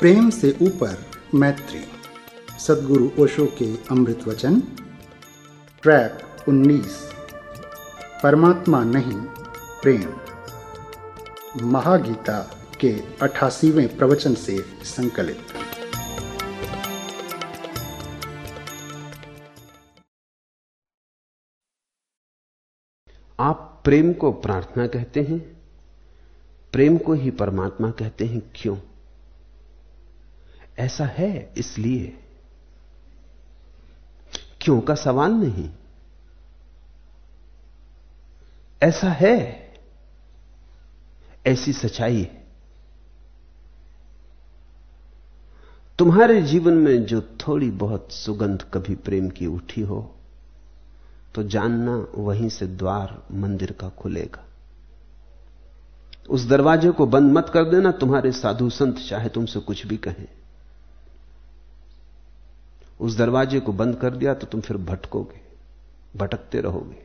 प्रेम से ऊपर मैत्री। सदगुरु ओशो के अमृत वचन। ट्रैक 19 परमात्मा नहीं, प्रेम। महागीता के अठासीवें प्रवचन से संकलित। आप प्रेम को प्रार्थना कहते हैं? प्रेम को ही परमात्मा कहते हैं क्यों? ऐसा है इसलिए। क्यों का सवाल नहीं? ऐसा है। ऐसी सच्चाई है। तुम्हारे जीवन में जो थोड़ी बहुत सुगंध कभी प्रेम की उठी हो तो जानना वहीं से द्वार मंदिर का खुलेगा। उस दरवाजे को बंद मत कर देना, तुम्हारे साधु संत चाहे तुमसे कुछ भी कहें। उस दरवाजे को बंद कर दिया तो तुम फिर भटकोगे, भटकते रहोगे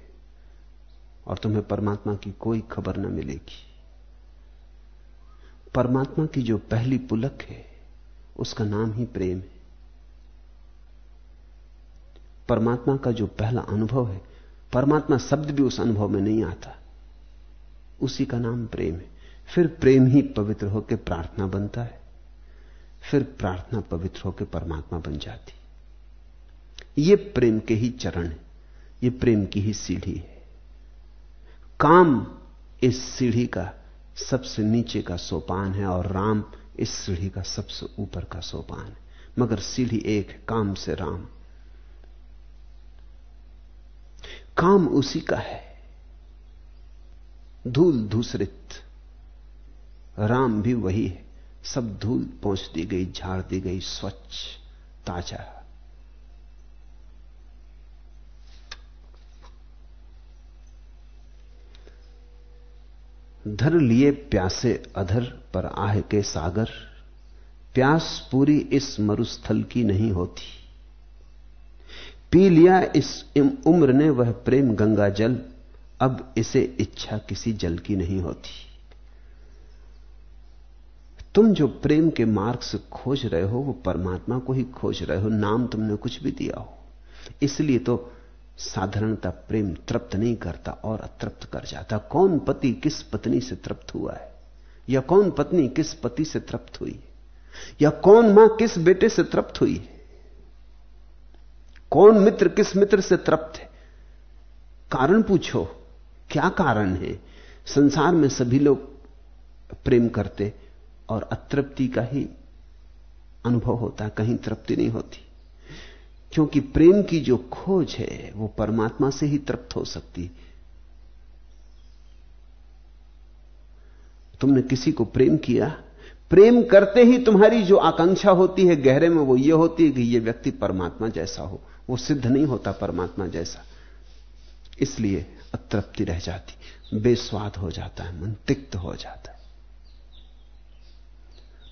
और तुम्हें परमात्मा की कोई खबर न मिलेगी। परमात्मा की जो पहली पुलक है, उसका नाम ही प्रेम है। परमात्मा का जो पहला अनुभव है, परमात्मा शब्द भी उस अनुभव में नहीं आता। उसी का नाम प्रेम है। फिर प्रेम ही पवित्र होकर प्रार्थना बनता है। फिर प्रार्थना पवित्र होकर परमात्मा बन जाती ये प्रेम के ही चरण है, ये प्रेम की ही सीढ़ी है। काम इस सीढ़ी का सबसे नीचे का सोपान है और राम इस सीढ़ी का सबसे ऊपर का सोपान है। मगर सीढ़ी एक है, काम से राम। काम उसी का है, धूल धूसरित राम भी वही है, सब धूल पहुँच दी गई, झाड़ दी गई, स्वच्छ, ताज़ा। धर लिए प्यासे अधर पर आह के सागर। प्यास पूरी इस मरुस्थल की नहीं होती। पी लिया इस उम्र ने वह प्रेम गंगा जल, अब इसे इच्छा किसी जल की नहीं होती। तुम जो प्रेम के मार्ग से खोज रहे हो, वो परमात्मा को ही खोज रहे हो, नाम तुमने कुछ भी दिया हो। इसलिए तो साधारणता प्रेम तृप्त नहीं करता और अतृप्त कर जाता। कौन पति किस पत्नी से तृप्त हुआ है? या कौन पत्नी किस पति से तृप्त हुई? या कौन माँ किस बेटे से तृप्त हुई? कौन मित्र किस मित्र से तृप्त है? कारण पूछो। क्या कारण है? संसार में सभी लोग प्रेम करते और अतृप्ति का ही अनुभव होता कहीं तृप्ति नहीं होती। क्योंकि प्रेम की जो खोज है, वो परमात्मा से ही तृप्त हो सकती। तुमने किसी को प्रेम किया? प्रेम करते ही तुम्हारी जो आकांक्षा होती है गहरे में, वो ये होती है कि ये व्यक्ति परमात्मा जैसा हो। वो सिद्ध नहीं होता परमात्मा जैसा। इसलिए अतृप्ति रह जाती, बेस्वाद हो जाता है, मन तिक्त हो जाता है।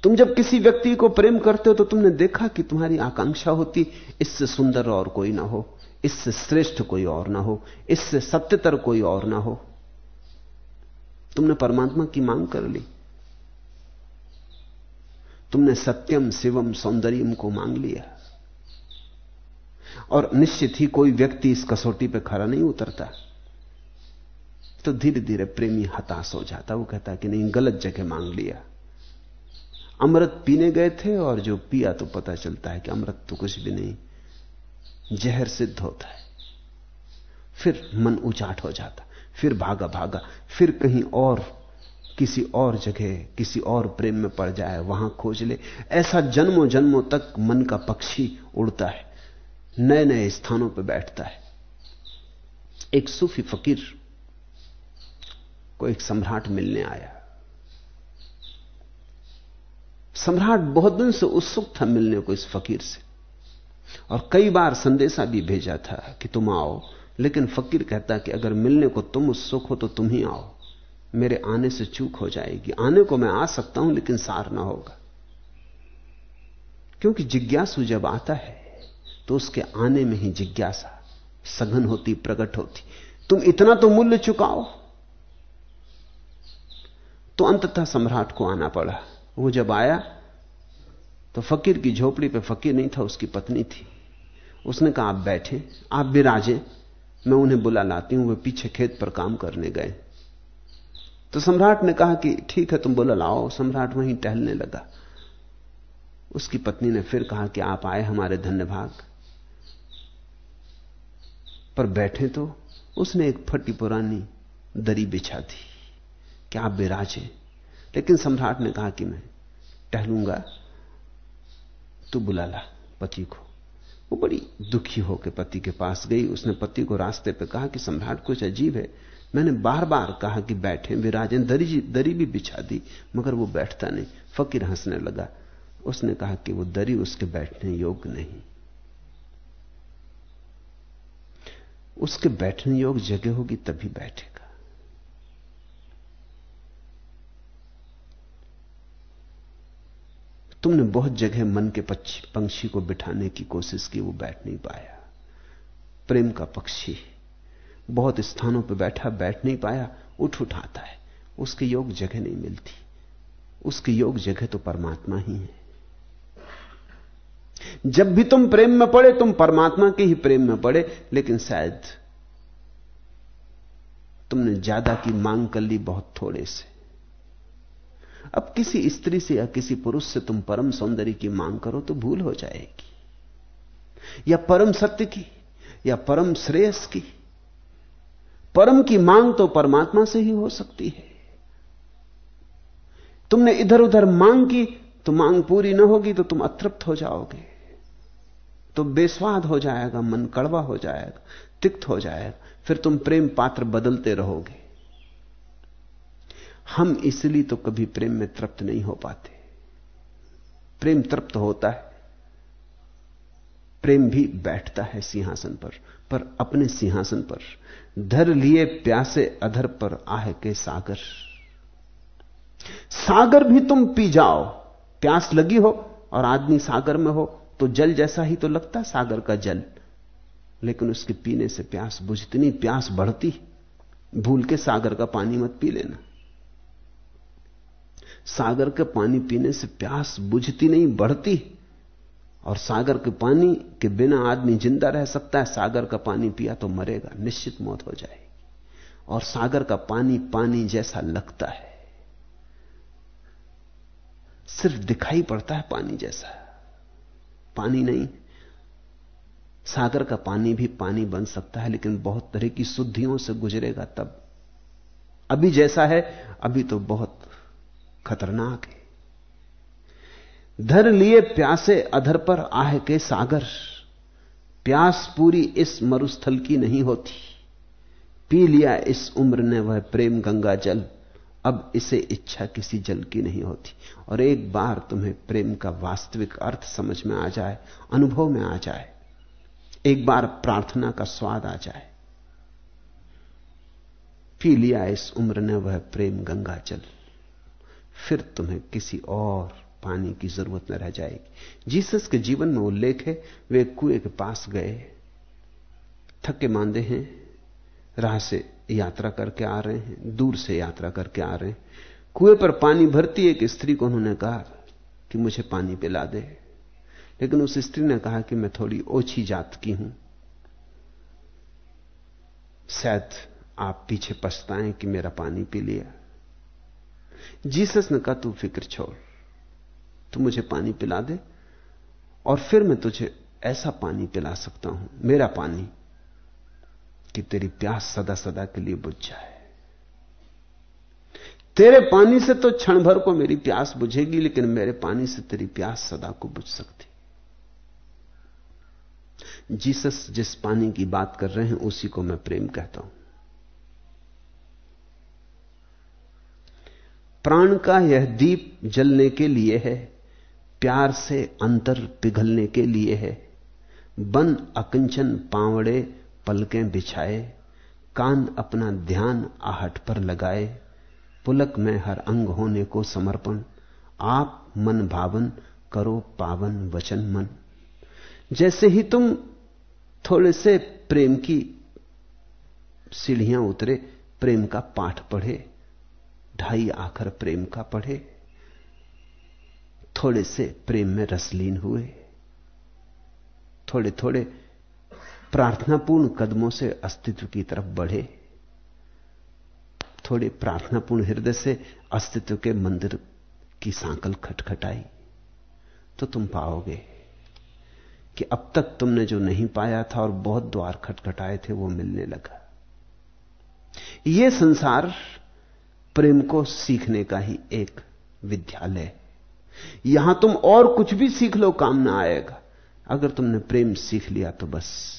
तुम जब किसी व्यक्ति को प्रेम करते हो तो तुमने देखा कि तुम्हारी आकांक्षा होती, इससे सुंदर और कोई ना हो, इससे श्रेष्ठ कोई और ना हो, इससे सत्यतर कोई और ना हो। तुमने परमात्मा की मांग कर ली। तुमने सत्यम, शिवम, सौंदर्यम को मांग लिया। और निश्चित ही कोई व्यक्ति इस कसौटी पर खड़ा नहीं उतरता। तो धीरे धीरे प्रेमी हताश हो जाता, वो कहता कि नहीं, गलत जगह मांग लिया। अमृत पीने गए थे और जो पिया तो पता चलता है कि अमृत तो कुछ भी नहीं, जहर सिद्ध होता है। फिर मन उचाट हो जाता, फिर भागा भागा, फिर कहीं और, किसी और जगह, किसी और प्रेम में पड़ जाए, वहाँ खोज ले। ऐसा जन्मों जन्मों तक मन का पक्षी उड़ता है नए नए स्थानों पर बैठता है। एक सूफी फकीर को एक सम्राट मिलने आया। सम्राट बहुत दिन से उत्सुक था मिलने को इस फकीर से। और कई बार संदेशा भी भेजा था कि तुम आओ, लेकिन फकीर कहता कि अगर मिलने को तुम उत्सुक हो तो तुम ही आओ। मेरे आने से चूक हो जाएगी। आने को मैं आ सकता हूँ, लेकिन सार ना होगा। क्योंकि जिज्ञासु जब आता है तो उसके आने में ही जिज्ञासा सघन होती, प्रकट होती। तुम इतना तो मूल्य चुकाओ। तो अंततः सम्राट को आना पड़ा। वो जब आया तो फकीर की झोपड़ी पे फकीर नहीं था, उसकी पत्नी थी। उसने कहा, आप बैठे, आप विराजे, मैं उन्हें बुला लाती हूँ, वे पीछे खेत पर काम करने गए। तो सम्राट ने कहा कि ठीक है, तुम बुला, लाओ। सम्राट वहीं टहलने लगा। उसकी पत्नी ने फिर कहा कि आप आए हमारे धन्य भाग पर बैठे तो उसने एक फटी पुरानी दरी बिछा दी। कि आप विराजे? लेकिन सम्राट ने कहा कि मैं टहलूँगा, तू बुला ला पति को। वो बड़ी दुखी होकर पति के पास गई। उसने पति को रास्ते पे कहा कि सम्राट, कुछ अजीब है। मैंने बार बार कहा कि बैठे। विराजे दरी दरी भी बिछा दी, मगर वो बैठता नहीं। फकीर हंसने लगा। उसने कहा कि वो दरी उसके बैठने योग्य नहीं। उसके बैठने योग्य जगह होगी तभी बैठेगा तुमने बहुत जगह मन के पंक्षी को बिठाने की कोशिश की, वो बैठ नहीं पाया। प्रेम का पक्षी बहुत स्थानों पर बैठा, बैठ नहीं पाया, उठ उठाता है। उसके योग जगह नहीं मिलती। उसकी योग जगह तो परमात्मा ही है। जब भी तुम प्रेम में पड़े, तुम परमात्मा के ही प्रेम में पड़े, लेकिन शायद तुमने ज़्यादा की मांग कर ली बहुत थोड़े से। अब किसी स्त्री से या किसी पुरुष से तुम परम सौंदर्य की मांग करो तो भूल हो जाएगी। या परम सत्य की, या परम श्रेयस की। परम की मांग तो परमात्मा से ही हो सकती है। तुमने इधर उधर मांग की तो मांग पूरी ना होगी तो तुम अतृप्त हो जाओगे। तो बेस्वाद हो जाएगा, मन कड़वा हो जाएगा, तिक्त हो जाएगा, फिर तुम प्रेम पात्र बदलते रहोगे। हम इसलिए तो कभी प्रेम में तृप्त नहीं हो पाते। प्रेम तृप्त होता है। प्रेम भी बैठता है सिंहासन पर पर अपने सिंहासन पर। धर लिए प्यासे अधर पर आह के सागर। सागर भी तुम पी जाओ, प्यास लगी हो और आदमी सागर में हो तो जल जैसा ही तो लगता सागर का जल। लेकिन उसके पीने से प्यास बुझती नहीं प्यास बढ़ती। भूल के सागर का पानी मत पी लेना। सागर के पानी पीने से प्यास बुझती नहीं, बढ़ती। और सागर के पानी के बिना आदमी ज़िंदा रह सकता है। सागर का पानी पिया तो मरेगा, निश्चित मौत हो जाएगी। और सागर का पानी पानी जैसा लगता है। सिर्फ़ दिखाई पड़ता है पानी जैसा। पानी नहीं, सागर का पानी भी पानी बन सकता है, लेकिन बहुत तरह की शुद्धियों से गुजरेगा तब। अभी जैसा है, अभी तो बहुत खतरनाक है। धर लिए प्यासे अधर पर आह के सागर। प्यास पूरी इस मरुस्थल की नहीं होती। पी लिया इस उम्र ने वह प्रेम गंगा जल। अब इसे इच्छा किसी जल की नहीं होती। और एक बार तुम्हें प्रेम का वास्तविक अर्थ समझ में आ जाए, अनुभव में आ जाए, एक बार प्रार्थना का स्वाद आ जाए। पी लिया इस उम्र ने वह प्रेम गंगा जल। फिर तुम्हें किसी और पानी की ज़रूरत न रह जाएगी। जीसस के जीवन में उल्लेख है, वे कुएँ के पास गए, थके मांदे हैं, राह से यात्रा करके आ रहे हैं, दूर से यात्रा करके आ रहे हैं। कुएँ पर पानी भरती एक स्त्री को उन्होंने कहा कि मुझे पानी पिला दे। लेकिन उस स्त्री ने कहा कि मैं थोड़ी ओछी जात की हूँ। शायद आप पीछे पछताएँ कि मेरा पानी पी लिया। जीसस ने कहा, तू फ़िक्र छोड़। तू मुझे पानी पिला दे और फिर मैं तुझे ऐसा पानी पिला सकता हूँ, मेरा पानी, कि तेरी प्यास सदा सदा के लिए बुझ जाए। तेरे पानी से तो क्षण भर को मेरी प्यास बुझेगी, लेकिन मेरे पानी से तेरी प्यास सदा को बुझ सकती। जीसस जिस पानी की बात कर रहे हैं, उसी को मैं प्रेम कहता हूँ। प्राण का यह दीप जलने के लिए है, प्यार से अंतर पिघलने के लिए है। बन अकंचन पावड़े पलकें बिछाए, कान अपना ध्यान आहट पर लगाए। पुलक में हर अंग होने को समर्पण, आप मन भावन करो पावन वचन मन। जैसे ही तुम थोड़े से प्रेम की सीढ़ियाँ उतरे, प्रेम का पाठ पढ़े ढाई आखर प्रेम का पढ़े, थोड़े से प्रेम में रसलीन हुए थोड़े थोड़े प्रार्थनापूर्ण कदमों से अस्तित्व की तरफ़ बढ़े, थोड़े प्रार्थनापूर्ण हृदय से अस्तित्व के मंदिर की सांकल खटखटाई। तो तुम पाओगे कि अब तक तुमने जो नहीं पाया था और बहुत द्वार खटखटाए थे, वो मिलने लगा। यह संसार प्रेम को सीखने का ही एक विद्यालय यहाँ तुम और कुछ भी सीख लो, काम ना आएगा। अगर तुमने प्रेम सीख लिया तो बस।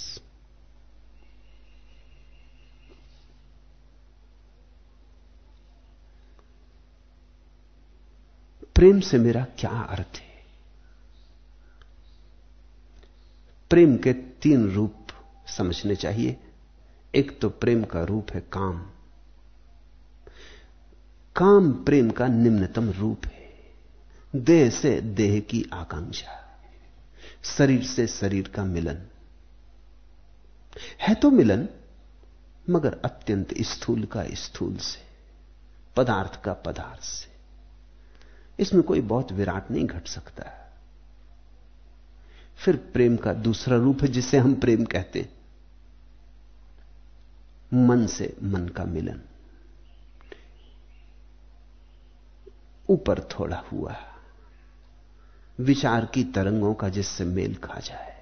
प्रेम से मेरा क्या अर्थ है? प्रेम के तीन रूप समझने चाहिए। एक तो प्रेम का रूप है काम। काम प्रेम का निम्नतम रूप है। देह से देह की आकांक्षा, शरीर से शरीर का मिलन। है तो मिलन, मगर अत्यंत स्थूल का स्थूल से, पदार्थ का पदार्थ से। इसमें कोई बहुत विराट नहीं घट सकता। है फिर प्रेम का दूसरा रूप है जिसे हम प्रेम कहते हैं। मन से मन का मिलन। ऊपर थोड़ा हुआ। विचार की तरंगों का जिससे मेल खा जाए।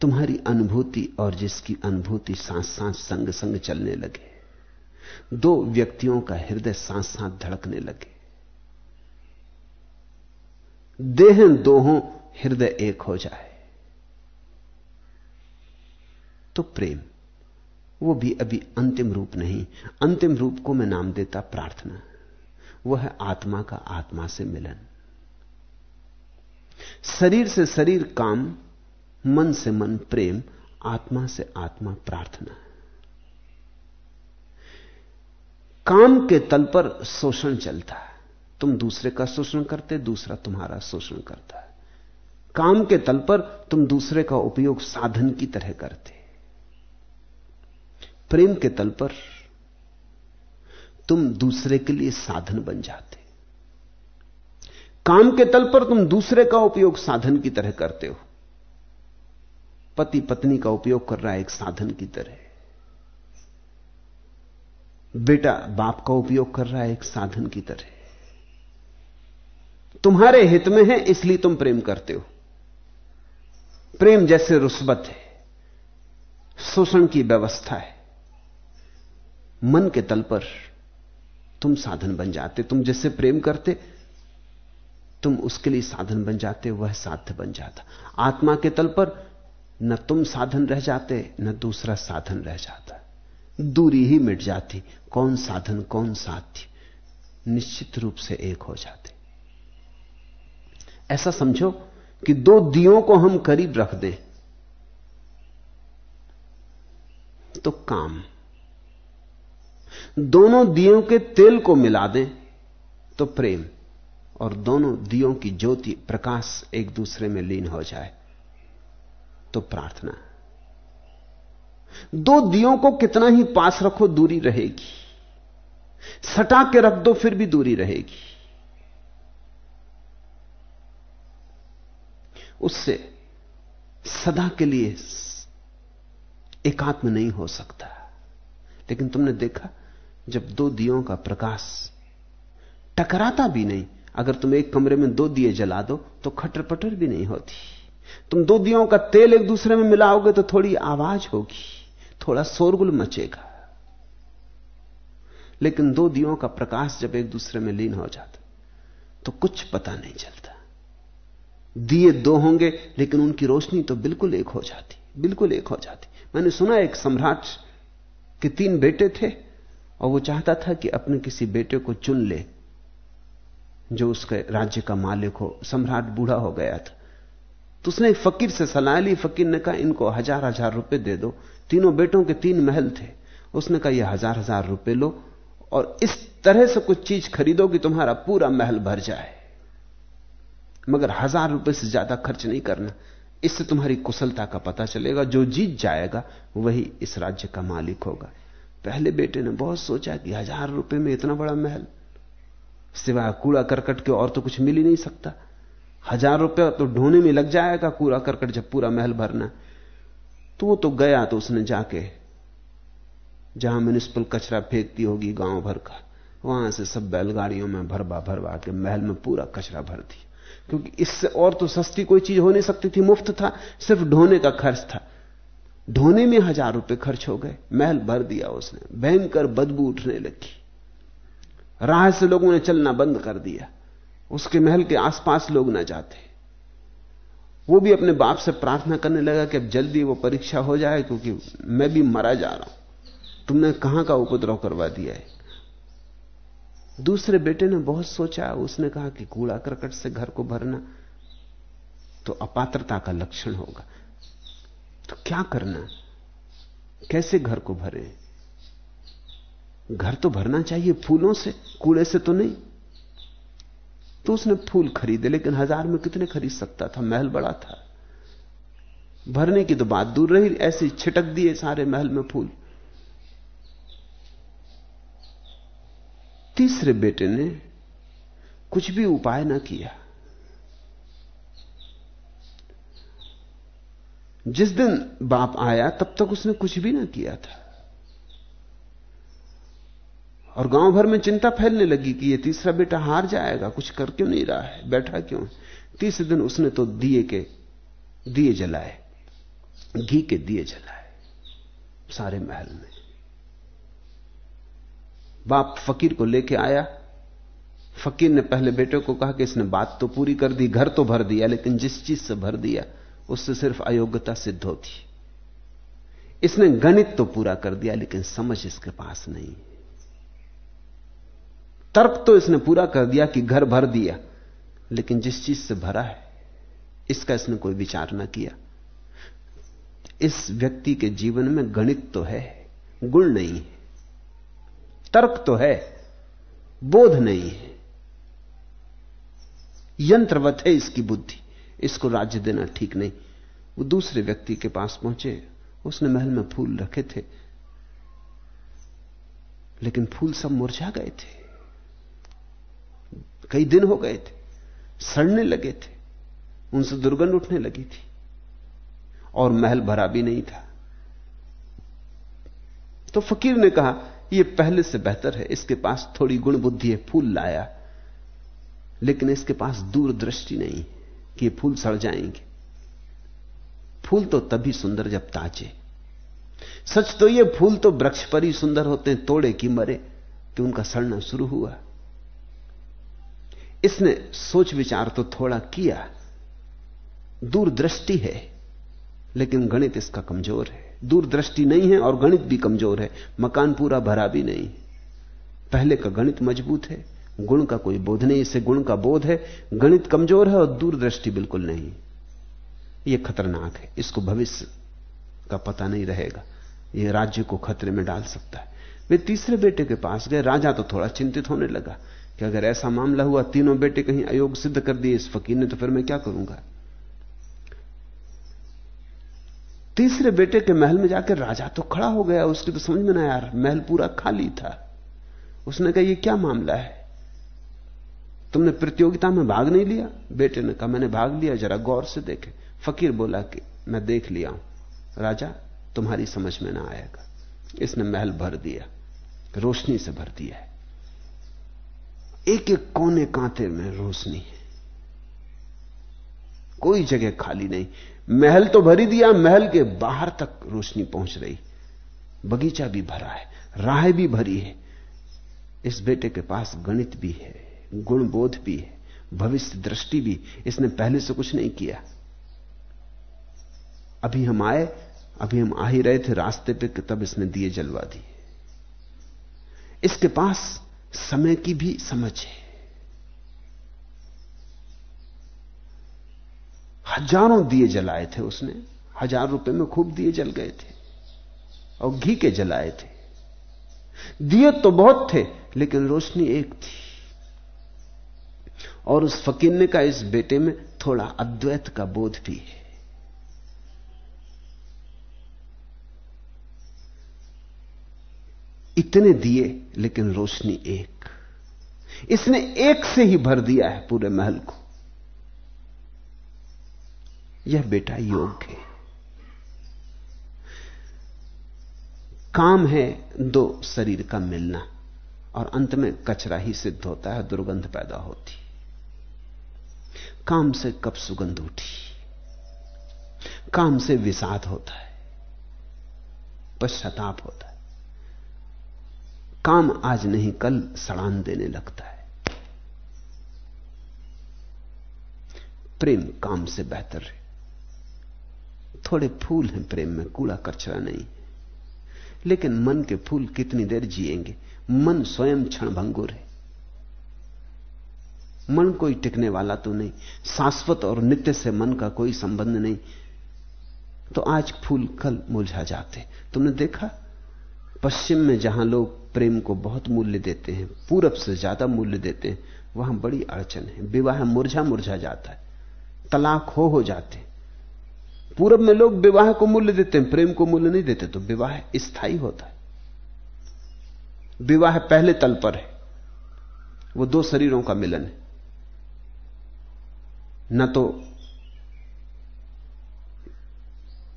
तुम्हारी अनुभूति और जिसकी अनुभूति सांस साथ संग संग चलने लगे, दो व्यक्तियों का हृदय सांस सांस धड़कने लगे। देह दो हो हृदय एक हो जाए तो प्रेम। वो भी अभी अंतिम रूप नहीं। अंतिम रूप को मैं नाम देता प्रार्थना। वह है आत्मा का आत्मा से मिलन। शरीर से शरीर काम, मन से मन प्रेम, आत्मा से आत्मा प्रार्थना। काम के तल पर शोषण चलता है। तुम दूसरे का शोषण करते, दूसरा तुम्हारा शोषण करता है। काम के तल पर तुम दूसरे का उपयोग साधन की तरह करते। प्रेम के तल पर तुम दूसरे के लिए साधन बन जाते। काम के तल पर तुम दूसरे का उपयोग साधन की तरह करते हो। पति पत्नी का उपयोग कर रहा है एक साधन की तरह। बेटा बाप का उपयोग कर रहा है एक साधन की तरह। तुम्हारे हित में है, इसलिए तुम प्रेम करते हो। प्रेम जैसे रुस्बत है, शोषण की व्यवस्था है। मन के तल पर तुम साधन बन जाते, तुम जिससे प्रेम करते, तुम उसके लिए साधन बन जाते, वह साध्य बन जाता। आत्मा के तल पर न तुम साधन रह जाते, न दूसरा साधन रह जाता। दूरी ही मिट जाती, कौन साधन, कौन साध्य, निश्चित रूप से एक हो जाते। ऐसा समझो कि दो दियों को हम करीब रख दें तो काम दोनों दियों के तेल को मिला दें तो प्रेम और दोनों दियों की ज्योति प्रकाश एक दूसरे में लीन हो जाए तो प्रार्थना। दो दियों को कितना ही पास रखो, दूरी रहेगी। सटा के रख दो, फिर भी दूरी रहेगी। उससे सदा के लिए एकात्म नहीं हो सकता। लेकिन तुमने देखा जब दो दियों का प्रकाश टकराता भी नहीं, अगर तुम एक कमरे में दो दिए जला दो तो खटर पटर भी नहीं होती। तुम दो दियों का तेल एक दूसरे में मिलाओगे तो थोड़ी आवाज़ होगी, थोड़ा शोरगुल मचेगा। लेकिन दो दियों का प्रकाश जब एक दूसरे में लीन हो जाता तो कुछ पता नहीं चलता। दिए दो होंगे, लेकिन उनकी रोशनी तो बिल्कुल एक हो जाती, बिल्कुल एक हो जाती। मैंने सुना एक सम्राट के तीन बेटे थे और वो चाहता था कि अपने किसी बेटे को चुन ले, जो उसके राज्य का मालिक हो, सम्राट बूढ़ा हो गया था। तो उसने फकीर से सलाह ली, फकीर ने कहा, इनको हज़ार हज़ार रुपए दे दो। तीनों बेटों के तीन महल थे। उसने कहा, यह हज़ार हज़ार रुपए लो और इस तरह से कुछ चीज़ खरीदो कि तुम्हारा पूरा महल भर जाए। मगर हज़ार रुपए से ज़्यादा खर्च नहीं करना। इससे तुम्हारी कुशलता का पता चलेगा। जो जीत जाएगा, वही इस राज्य का मालिक होगा। पहले बेटे ने बहुत सोचा कि हज़ार रुपए में इतना बड़ा महल, सिवाय कूड़ा करकट के और तो कुछ मिल ही नहीं सकता। हज़ार रुपया तो ढोने में लग जाएगा कूड़ा करकट जब पूरा महल भरना तो वो तो गया तो उसने जाके, जहाँ म्यूनिसिपल कचरा फेंकती होगी गाँव भर का, वहाँ से सब बैलगाड़ियों में भरवा भरवा के महल में पूरा कचरा भर दिया। क्योंकि इससे और तो सस्ती कोई चीज़ हो नहीं सकती थी, मुफ़्त था, सिर्फ़ ढोने का खर्च था। ढोने में हज़ार रुपए खर्च हो गए, महल भर दिया उसने, भयंकर बदबू उठने लगी। राह से लोगों ने चलना बंद कर दिया। उसके महल के आसपास लोग ना जाते। वो भी अपने बाप से प्रार्थना करने लगा कि अब जल्दी वो परीक्षा हो जाए, क्योंकि मैं भी मरा जा रहा हूँ। तुमने कहाँ का उपद्रव करवा दिया है? दूसरे बेटे ने बहुत सोचा, उसने कहा कि कूड़ा करकट से घर को भरना तो अपात्रता का लक्षण होगा। तो क्या करना? कैसे घर को भरे? घर तो भरना चाहिए, फूलों से, कूड़े से तो नहीं। तो उसने फूल खरीदे, लेकिन हज़ार में कितने खरीद सकता था? महल बड़ा था। भरने की तो बात दूर रही, ऐसे छिटक दिए सारे महल में फूल। तीसरे बेटे ने कुछ भी उपाय ना किया। जिस दिन बाप आया, तब तक उसने कुछ भी ना किया था। और गाँव भर में चिंता फैलने लगी कि ये तीसरा बेटा हार जाएगा, कुछ कर क्यों नहीं रहा है, बैठा क्यों तीसरे दिन उसने तो दिए के दिए जलाए, घी के दिए जलाए, सारे महल में। बाप फकीर को लेके आया। फकीर ने पहले बेटे को कहा कि इसने बात तो पूरी कर दी, घर तो भर दिया, लेकिन जिस चीज़ से भर दिया उससे सिर्फ़ अयोग्यता सिद्ध होती। इसने गणित तो पूरा कर दिया, लेकिन समझ इसके पास नहीं। तर्क तो इसने पूरा कर दिया कि घर भर दिया, लेकिन जिस चीज़ से भरा है, इसका इसने कोई विचार ना किया। इस व्यक्ति के जीवन में गणित तो है, गुण नहीं है। तर्क तो है, बोध नहीं है। यंत्रवत है इसकी बुद्धि। इसको राज्य देना ठीक नहीं। वो दूसरे व्यक्ति के पास पहुँचे, उसने महल में फूल रखे थे। लेकिन फूल सब मुरझा गए थे। कई दिन हो गए थे। सड़ने लगे थे। उनसे दुर्गंध उठने लगी थी। और महल भरा भी नहीं था। तो फकीर ने कहा यह पहले से बेहतर है। इसके पास थोड़ी गुण बुद्धि है, फूल लाया। लेकिन इसके पास दूरदृष्टि नहीं कि फूल सड़ जाएँगे। फूल तो तभी सुंदर जब ताजे। सच तो ये फूल तो वृक्ष पर ही सुंदर होते हैं, तोड़े कि मरे, कि उनका सड़ना शुरू हुआ। इसने सोच विचार तो थोड़ा किया। दूरदृष्टि है, लेकिन गणित इसका कमज़ोर है। दूरदृष्टि नहीं है और गणित भी कमज़ोर है। मकान पूरा भरा भी नहीं। पहले का गणित मज़बूत है। गुण का कोई बोध नहीं इसे गुण का बोध है। गणित कमज़ोर है और दूरदृष्टि बिल्कुल नहीं। यह खतरनाक है। इसको भविष्य का पता नहीं रहेगा। यह राज्य को खतरे में डाल सकता है। वे तीसरे बेटे के पास गए। राजा तो थोड़ा चिंतित होने लगा कि अगर ऐसा मामला हुआ, तीनों बेटे कहीं अयोग सिद्ध कर दिए इस फकीर ने तो फिर मैं क्या करूँगा? तीसरे बेटे के महल में जाकर राजा तो खड़ा हो गया। उसकी तो समझ में ना यार महल पूरा खाली था। उसने कहा यह क्या मामला है? तुमने प्रतियोगिता में भाग नहीं लिया? बेटे ने कहा, मैंने भाग लिया, जरा गौर से देखे। फकीर बोला कि, मैं देख लिया हूँ। राजा, तुम्हारी समझ में ना आएगा। इसने महल भर दिया, रोशनी से भर दिया है। एक एक कोने कांते में रोशनी है। कोई जगह खाली नहीं। महल तो भरी दिया, महल के बाहर तक रोशनी पहुँच रही। बगीचा भी भरा है, राह भी भरी है। इस बेटे के पास गणित भी है। गुण बोध भी है, भविष्य दृष्टि भी, इसने पहले से कुछ नहीं किया। अभी हम आए, अभी हम आ ही रहे थे रास्ते पे तब इसने दिए जलवा दिए इसके पास समय की भी समझ है। हज़ारों दिए जलाए थे उसने, हज़ार रुपए में खूब दिए जल गए थे, और घी के जलाए थे। दिए तो बहुत थे, लेकिन रोशनी एक थी। और उस फकीर ने का इस बेटे में थोड़ा अद्वैत का बोध भी है। इतने दिए, लेकिन रोशनी एक। इसने एक से ही भर दिया है पूरे महल को। यह बेटा योग है। काम है दो शरीर का मिलना, और अंत में कचरा ही सिद्ध होता है, दुर्गंध पैदा होती काम से कब सुगंध उठी? काम से विषाद होता है, पश्चाताप होता है। काम आज नहीं, कल सड़ान देने लगता है। प्रेम काम से बेहतर है। थोड़े फूल हैं प्रेम में, कूड़ा कचरा नहीं। लेकिन मन के फूल कितनी देर जिएँगे? मन स्वयं क्षण भंगुर है। मन कोई टिकने वाला तो नहीं, शाश्वत और नित्य से मन का कोई संबंध नहीं। तो आज फूल कल मुरझा जाते तुमने देखा? पश्चिम में जहाँ लोग प्रेम को बहुत मूल्य देते हैं, पूरब से ज़्यादा मूल्य देते हैं, वहाँ बड़ी अड़चन है। विवाह मुरझा मुरझा जाता है। तलाक हो हो जाते पूरब में लोग विवाह को मूल्य देते हैं, प्रेम को मूल्य नहीं देते तो विवाह स्थायी होता है। विवाह पहले तल पर है। वो दो शरीरों का मिलन है। न तो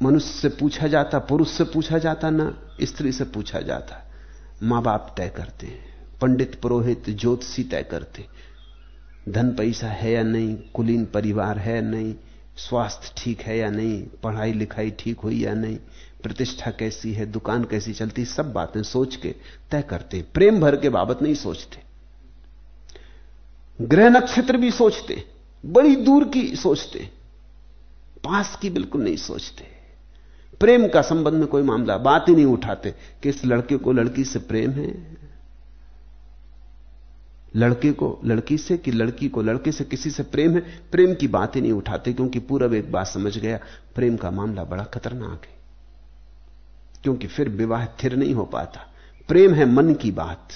मनुष्य से पूछा जाता, पुरुष से पूछा जाता, ना स्त्री से पूछा जाता। माँ बाप तय करते हैं, पंडित, पुरोहित, ज्योतिषी तय करते धन पैसा है या नहीं, कुलीन परिवार है या नहीं, स्वास्थ्य ठीक है या नहीं, पढ़ाई लिखाई ठीक हुई या नहीं, प्रतिष्ठा कैसी है, दुकान कैसी चलती सब बातें सोच के तय करते प्रेम भर के बाबत नहीं सोचते। ग्रह नक्षत्र भी सोचते बड़ी दूर की सोचते, पास की बिल्कुल नहीं सोचते। प्रेम का संबंध में कोई मामला, बात ही नहीं उठाते कि इस लड़के को लड़की से प्रेम है। लड़के को लड़की से कि लड़की को लड़के से किसी से प्रेम है? प्रेम की बात ही नहीं उठाते क्योंकि पूरब एक बात समझ गया, प्रेम का मामला बड़ा खतरनाक है। क्योंकि फिर विवाह थिर नहीं हो पाता। प्रेम है मन की बात,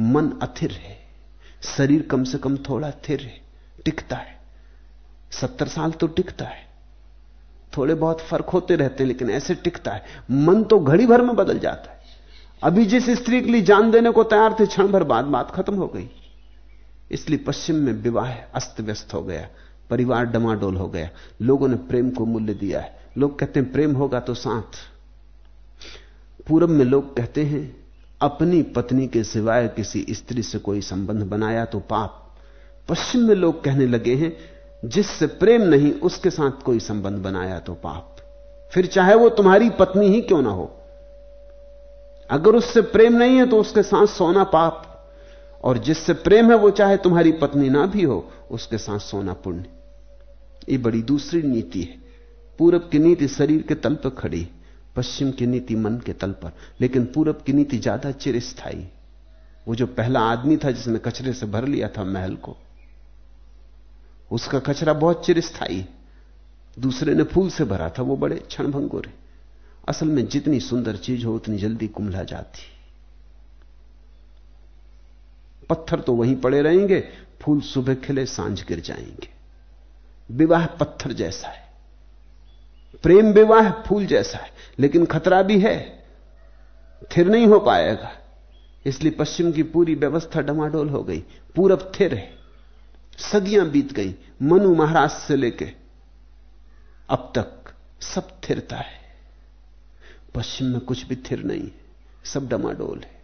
मन अथिर है। शरीर कम से कम थोड़ा थिर है। टिकता है। सत्तर साल तो टिकता है। थोड़े बहुत फ़र्क होते रहते हैं लेकिन ऐसे टिकता है। मन तो घड़ी भर में बदल जाता है। अभी जिस स्त्री के लिए जान देने को तैयार थे, क्षण भर बाद बात खत्म हो गई। इसलिए पश्चिम में विवाह अस्त व्यस्त हो गया। परिवार डमाडोल हो गया। लोगों ने प्रेम को मूल्य दिया है। लोग कहते हैं, प्रेम होगा तो साथ। पूरब में लोग कहते हैं, अपनी पत्नी के सिवाय किसी स्त्री से कोई संबंध बनाया तो पाप। पश्चिम में लोग कहने लगे हैं, जिससे प्रेम नहीं, उसके साथ कोई संबंध बनाया तो पाप। फिर चाहे वो तुम्हारी पत्नी ही क्यों ना हो। अगर उससे प्रेम नहीं है तो उसके साथ सोना पाप। और जिससे प्रेम है वो चाहे तुम्हारी पत्नी ना भी हो, उसके साथ सोना पुण्य। ये बड़ी दूसरी नीति है। पूरब की नीति शरीर के तल पर खड़ी, पश्चिम की नीति मन के तल पर। लेकिन पूरब की नीति ज़्यादा चिरस्थाई वो जो पहला आदमी था जिसने कचरे से भर लिया था महल को उसका कचरा बहुत चिरस्थाई दूसरे ने फूल से भरा था, वो बड़े क्षणभंगुर है। असल में जितनी सुंदर चीज़ हो, उतनी जल्दी कुंभला जाती। पत्थर तो वहीं पड़े रहेंगे, फूल सुबह खिले, साँझ गिर जाएँगे। विवाह पत्थर जैसा है। प्रेम विवाह फूल जैसा है, लेकिन खतरा भी है। थिर नहीं हो पाएगा। इसलिए पश्चिम की पूरी व्यवस्था डमाडोल हो गई। पूरब थिर है। सदियाँ बीत गई, मनु महाराज से लेके। अब तक सब थिरता है। पश्चिम में कुछ भी थिर नहीं है, सब डमाडोल है।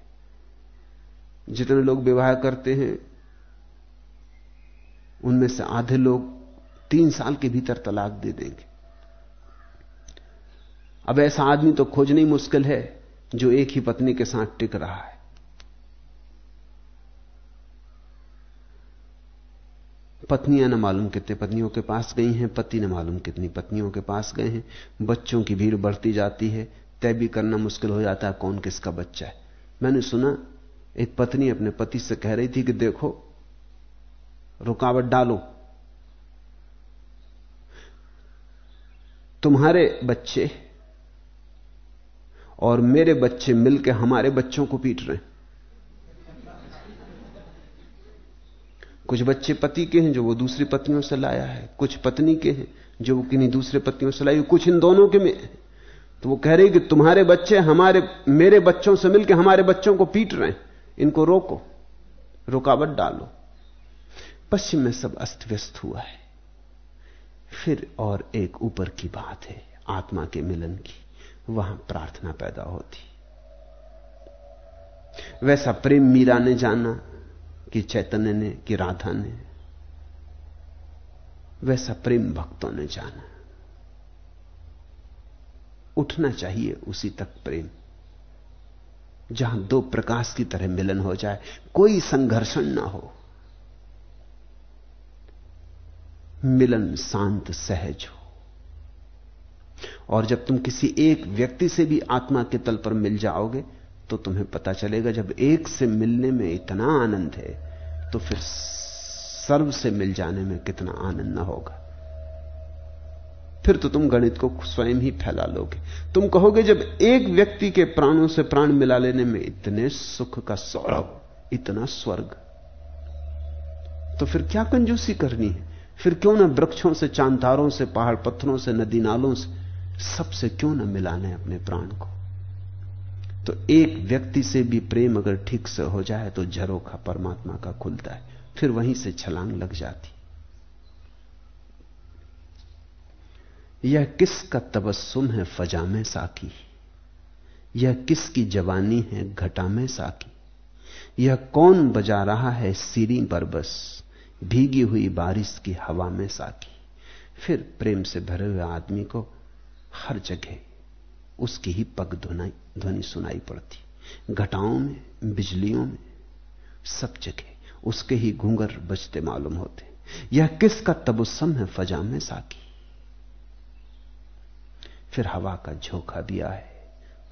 जितने लोग विवाह करते हैं, उनमें से आधे लोग तीन साल के भीतर तलाक दे देंगे। अब ऐसा आदमी तो खोजनी मुश्किल है, जो एक ही पत्नी के साथ टिक रहा है। पत्नियाँ न मालूम कितने पत्नियों के पास गई हैं, पति न मालूम कितनी पत्नियों के पास गए हैं। बच्चों की भीड़ बढ़ती जाती है तय भी करना मुश्किल हो जाता है, कौन किसका बच्चा है? मैंने सुना, एक पत्नी अपने पति से कह रही थी कि देखो, रुकावट डालो। तुम्हारे बच्चे और मेरे बच्चे मिलकर हमारे बच्चों को पीट रहे हैं। कुछ बच्चे पति के हैं जो वो दूसरी पत्नियों से लाया है, कुछ पत्नी के हैं जो वो किन्हीं दूसरे पत्नियों से लाई, कुछ इन दोनों के में तो वो कह रही कि तुम्हारे बच्चे हमारे, मेरे बच्चों से मिलकर हमारे बच्चों को पीट रहे हैं, इनको रोको, रुकावट डालो। पश्चिम में सब अस्त व्यस्त हुआ है। फिर और एक ऊपर की बात है, आत्मा के मिलन की, वहाँ प्रार्थना पैदा होती। वैसा प्रेम मीरा ने जाना कि चैतन्य ने, कि राधा ने, वैसा प्रेम भक्तों ने जाना। उठना चाहिए उसी तक प्रेम, जहाँ दो प्रकाश की तरह मिलन हो जाए, कोई संघर्षण ना हो। मिलन शांत, सहज हो। और जब तुम किसी एक व्यक्ति से भी आत्मा के तल पर मिल जाओगे तो तुम्हें पता चलेगा, जब एक से मिलने में इतना आनंद है तो फिर सर्व से मिल जाने में कितना आनंद ना होगा। फिर तो तुम गणित को स्वयं ही फैला लोगे। तुम कहोगे, जब एक व्यक्ति के प्राणों से प्राण मिला लेने में इतने सुख का सौरभ, इतना स्वर्ग तो फिर क्या कंजूसी करनी है? फिर क्यों ना वृक्षों से, चांतारों से, पहाड़ पत्थरों से, नदी नालों से, सबसे क्यों ना मिलाने अपने प्राण को? तो एक व्यक्ति से भी प्रेम अगर ठीक से हो जाए तो झरोखा परमात्मा का खुलता है, फिर वहीं से छलांग लग जाती। यह किसका तबस्सुम है फजा में साकी? यह किसकी जवानी है घटा में साकी? यह कौन बजा रहा है सीरी पर बस, भीगी हुई बारिश की हवा में साकी? फिर प्रेम से भरे हुए आदमी को हर जगह उसकी ही पग ध्वनि ध्वनि सुनाई पड़ती। घटाओं में, बिजलियों में, सब जगह उसके ही घूंगर बजते मालूम होते। यह किसका तबुस्सम है फजा में साकी? फिर हवा का झोंका भी आए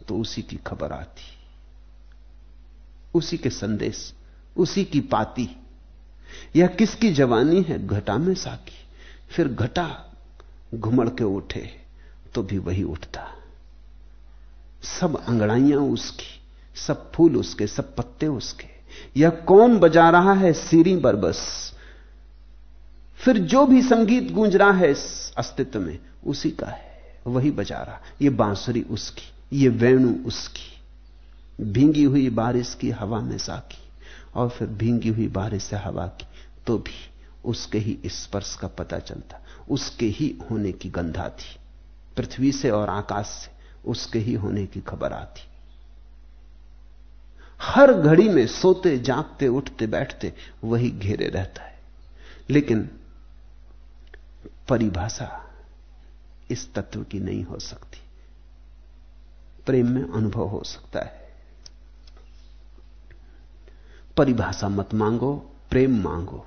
तो उसी की खबर आती। उसी के संदेश, उसी की पाती। यह किसकी जवानी है घटा में साकी? फिर घटा घुमड़ के उठे तो भी वही उठता। सब अंगड़ाइयाँ उसकी, सब फूल उसके, सब पत्ते उसके। यह कौन बजा रहा है सीरी बरबस फिर जो भी संगीत गूंज रहा है इस अस्तित्व में, उसी का है। वही बजा रहा। यह बांसुरी उसकी, ये वेणु उसकी। भींगी हुई बारिश की हवा में साकी, और फिर भींगी हुई बारिश से हवा की तो भी उसके ही स्पर्श का पता चलता। उसके ही होने की गंधा थी। पृथ्वी से और आकाश से। उसके ही होने की खबर आती। हर घड़ी में सोते, जागते, उठते, बैठते वही घेरे रहता है। लेकिन परिभाषा इस तत्व की नहीं हो सकती। प्रेम में अनुभव हो सकता है। परिभाषा मत मांगो, प्रेम मांगो।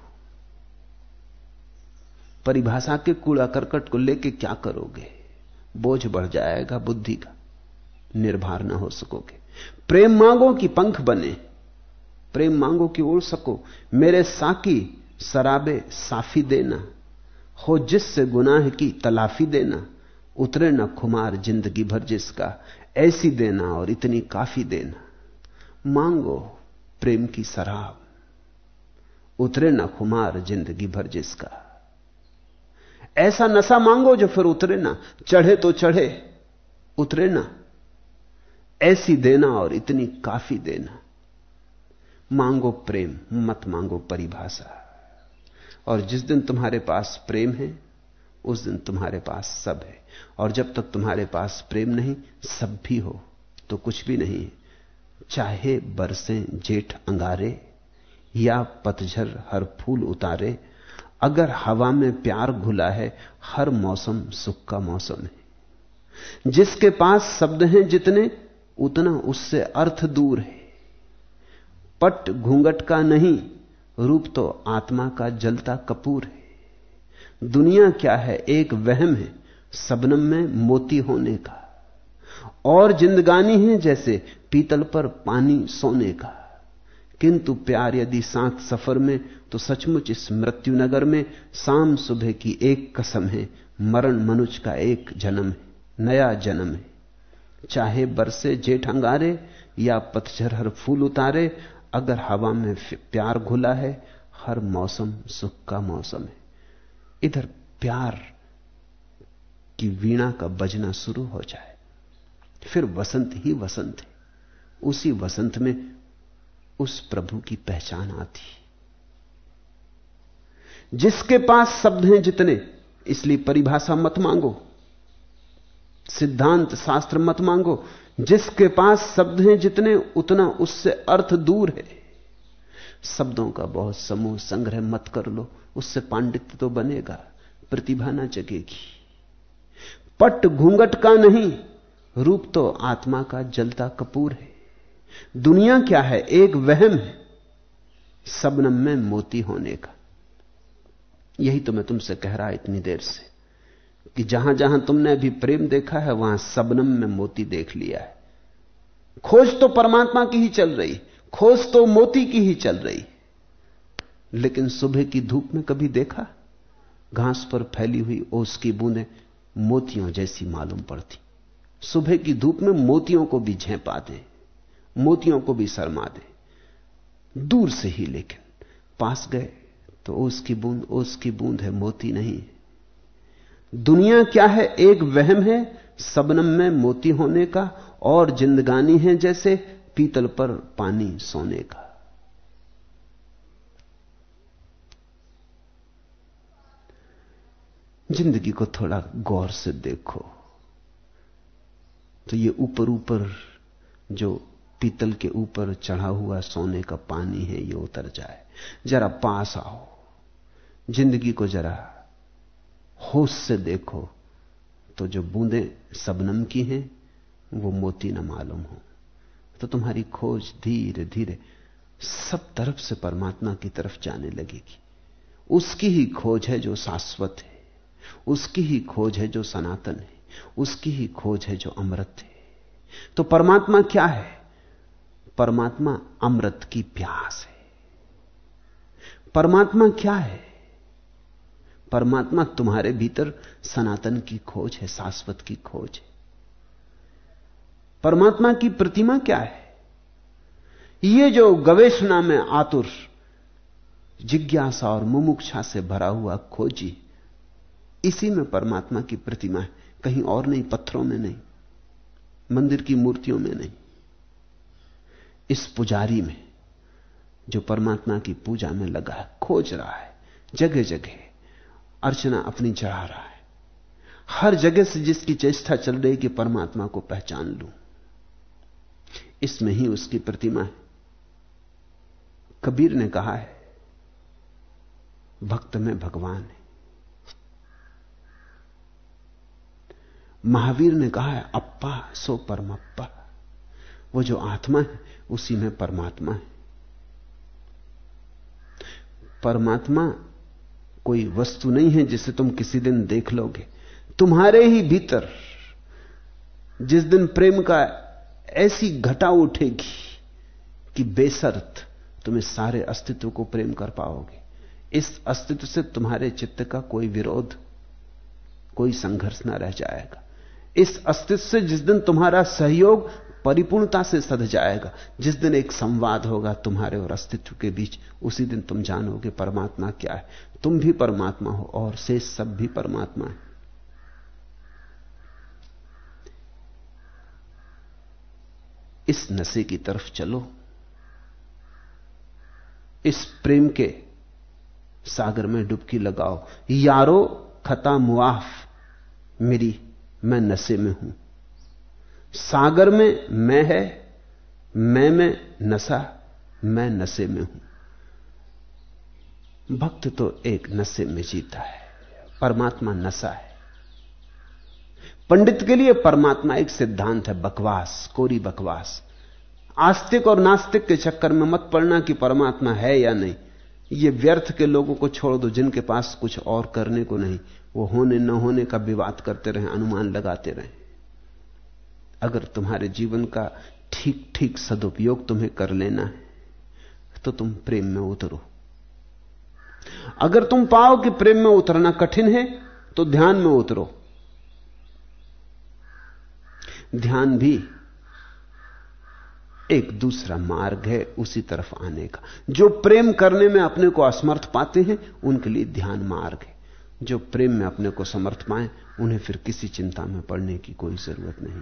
परिभाषा के कूड़ा करकट को लेके क्या करोगे? बोझ बढ़ जाएगा बुद्धि का। निर्भर ना हो सकोगे। प्रेम मांगो कि पंख बने, प्रेम मांगो कि उड़ सको। मेरे साकी शराबे साफी देना, हो जिससे गुनाह की तलाफी देना। उतरे ना खुमार ज़िंदगी भर जिसका, ऐसी देना और इतनी काफ़ी देना। मांगो प्रेम की शराब, उतरे ना खुमार ज़िंदगी भर जिसका। ऐसा नशा मांगो जो फिर उतरे ना। चढ़े तो चढ़े, उतरे ना। ऐसी देना और इतनी काफ़ी देना। मांगो प्रेम, मत मांगो परिभाषा। और जिस दिन तुम्हारे पास प्रेम है, उस दिन तुम्हारे पास सब है। और जब तक तुम्हारे पास प्रेम नहीं, सब भी हो तो कुछ भी नहीं। चाहे बरसे जेठ अंगारे, या पतझर हर फूल उतारे अगर हवा में प्यार घुला है, हर मौसम सुख का मौसम है। जिसके पास शब्द हैं जितने, उतना उससे अर्थ दूर है। पट घूंघट का नहीं, रूप तो आत्मा का जलता कपूर है। दुनिया क्या है, एक वहम है, सबनम में मोती होने का। और जिंदगानी है जैसे पीतल पर पानी सोने का। किंतु प्यार यदि साथ सफ़र में तो सचमुच इस मृत्यु नगर में शाम सुबह की एक कसम है, मरण मनुज का एक जन्म है, नया जन्म है। चाहे बरसे जेठ अंगारे या पतझर हर फूल उतारे, अगर हवा में प्यार घुला है, हर मौसम सुख का मौसम है। इधर प्यार की वीणा का बजना शुरू हो जाए, फिर वसंत ही वसंत है। उसी वसंत में उस प्रभु की पहचान आती। जिसके पास शब्द हैं जितने, इसलिए परिभाषा मत मांगो। सिद्धांत शास्त्र मत मांगो। जिसके पास शब्द हैं जितने, उतना उससे अर्थ दूर है। शब्दों का बहुत समूह संग्रह मत कर लो, उससे पांडित्य तो बनेगा, प्रतिभा ना जगेगी। पट घूंघट का नहीं, रूप तो आत्मा का जलता कपूर है। दुनिया क्या है? एक वहम है। सबनम में मोती होने का। यही तो मैं तुमसे कह रहा इतनी देर से कि जहाँ जहाँ तुमने अभी प्रेम देखा है, वहाँ सबनम में मोती देख लिया है। खोज तो परमात्मा की ही चल रही, खोज तो मोती की ही चल रही। लेकिन सुबह की धूप में कभी देखा? घास पर फैली हुई ओस की बूंदें मोतियों जैसी मालूम पड़ती। सुबह की धूप में मोतियों को भी झेपा दे। मोतियों को भी शर्मा दे। दूर से ही लेकिन पास गए तो ओस की बूंद, ओस की बूंद है, मोती नहीं। दुनिया क्या है? एक वहम है सबनम में मोती होने का और जिंदगानी है जैसे पीतल पर पानी सोने का। ज़िंदगी को थोड़ा गौर से देखो तो ये ऊपर ऊपर जो पीतल के ऊपर चढ़ा हुआ सोने का पानी है, ये उतर जाए। जरा पास आओ। ज़िंदगी को जरा होश से देखो। तो जो बूंदें सबनम की हैं, वो मोती न मालूम हो। तो तुम्हारी खोज धीरे धीरे सब तरफ़ से परमात्मा की तरफ़ जाने लगेगी। उसकी ही खोज है जो शाश्वत है। उसकी ही खोज है जो सनातन है। उसकी ही खोज है जो अमृत है। तो परमात्मा क्या है? परमात्मा अमृत की प्यास है। परमात्मा क्या है? परमात्मा तुम्हारे भीतर सनातन की खोज है, शाश्वत की खोज है। परमात्मा की प्रतिमा क्या है? ये जो गवेषणा में आतुर, जिज्ञासा और मुमुक्षा से भरा हुआ खोजी, इसी में परमात्मा की प्रतिमा है, कहीं और नहीं, पत्थरों में नहीं, मंदिर की मूर्तियों में नहीं। इस पुजारी में जो परमात्मा की पूजा में लगा है, खोज रहा है जगह जगह अर्चना अपनी चढ़ा रहा है। हर जगह से जिसकी चेष्टा चल रही कि परमात्मा को पहचान लूँ। इसमें ही उसकी प्रतिमा है। कबीर ने कहा है, भक्त में भगवान है। महावीर ने कहा है, अप्पा, सो परमप्पा। वो जो आत्मा है, उसी में परमात्मा है। परमात्मा कोई वस्तु नहीं है जिसे तुम किसी दिन देख लोगे। तुम्हारे ही भीतर जिस दिन प्रेम का ऐसी घटा उठेगी कि बेसर्त तुम्हें सारे अस्तित्व को प्रेम कर पाओगे। इस अस्तित्व से तुम्हारे चित्त का कोई विरोध, कोई संघर्ष ना रह जाएगा। इस अस्तित्व से जिस दिन तुम्हारा सहयोग परिपूर्णता से सध जाएगा। जिस दिन एक संवाद होगा तुम्हारे और अस्तित्व के बीच, उसी दिन तुम जानोगे परमात्मा क्या है। तुम भी परमात्मा हो और शेष सब भी परमात्मा है। इस नशे की तरफ़ चलो। इस प्रेम के सागर में डुबकी लगाओ। यारो खता मुआफ। मेरी, मैं नशे में हूँ। सागर में मैं है, मैं में नशा, मैं नशे में हूँ। भक्त तो एक नशे में जीता है, परमात्मा नशा है। पंडित के लिए परमात्मा एक सिद्धांत है, बकवास, कोरी बकवास। आस्तिक और नास्तिक के चक्कर में मत पड़ना कि परमात्मा है या नहीं। ये व्यर्थ के लोगों को छोड़ दो, जिनके पास कुछ और करने को नहीं। वो होने न होने का विवाद करते रहे, अनुमान लगाते रहे। अगर तुम्हारे जीवन का ठीक ठीक सदुपयोग तुम्हें कर लेना है तो तुम प्रेम में उतरो। अगर तुम पाओ कि प्रेम में उतरना कठिन है तो ध्यान में उतरो। ध्यान भी एक दूसरा मार्ग है उसी तरफ़ आने का। जो प्रेम करने में अपने को असमर्थ पाते हैं, उनके लिए ध्यान मार्ग है। जो प्रेम में अपने को समर्थ पाए, उन्हें फिर किसी चिंता में पड़ने की कोई ज़रूरत नहीं।